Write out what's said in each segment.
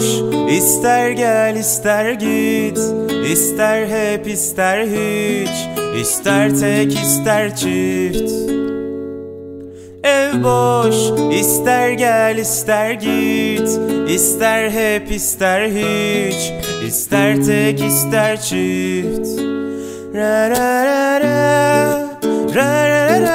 boş ister gel ister git. İster hep ister hiç. İster tek ister çift. Ev boş. İster gel ister git. İster hep ister hiç. İster tek ister çift. Ra ra ra ra. Ra ra ra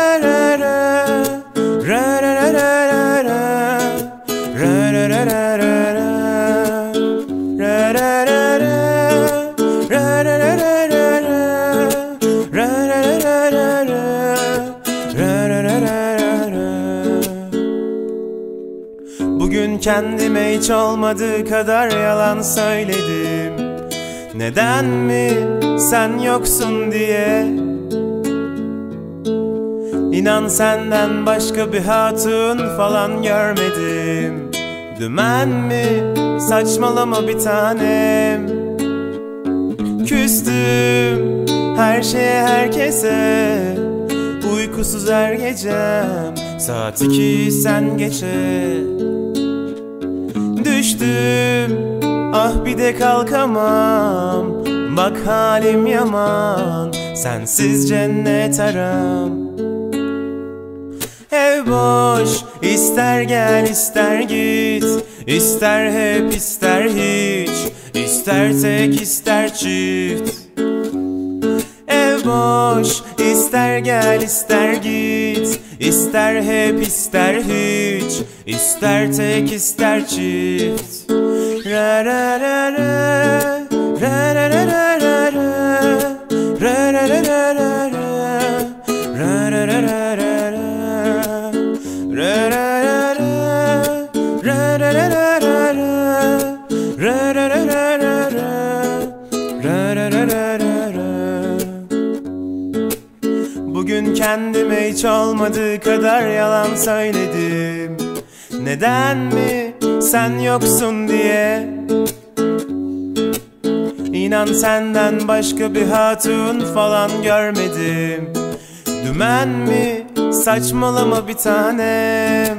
kendime hiç olmadığı kadar yalan söyledim. Neden mi sen yoksun diye? İnan senden başka bir hatun falan görmedim. Dümen mi? Saçmalama bir tanem. Küstüm her şeye herkese. Uykusuz her gecem. Saat iki sen geçe Düştüm ah bir de kalkamam. Bak halim yaman. Sensiz cennet aram. Ev boş ister gel ister git. İster hep ister hiç. İster tek ister çift. Ev boş ister gel ister git ister hep ister hiç ister tek ister çift ra ra ra ra ra ra ra ra ra ra ra ra ra ra ra ra ra ra kendime hiç olmadığı kadar yalan söyledim. Neden mi sen yoksun diye? İnan senden başka bir hatun falan görmedim. Dümen mi saçmalama bir tanem?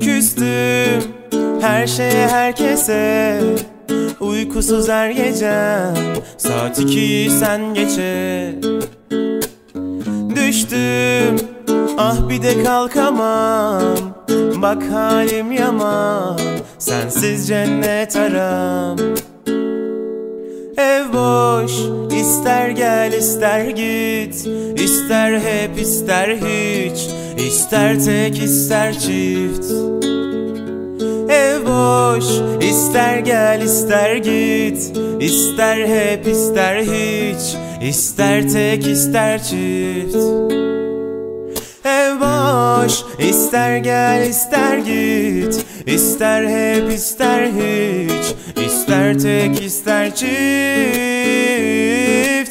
Küstüm her şeye herkese. Uykusuz her gecem. Saat iki sen geçe Düştüm. Ah bir de kalkamam. Bak halim yaman. Sensiz cennet aram. Ev boş ister gel ister git. İster hep ister hiç. İster tek ister çift. Ev boş ister gel ister git. İster hep ister hiç ister tek ister çift. Ev boş ister gel ister git. İster hep ister hiç. İster tek ister çift.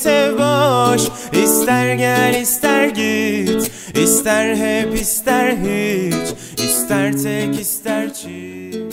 Ev boş ister gel ister git. İster hep ister hiç. İster tek ister çift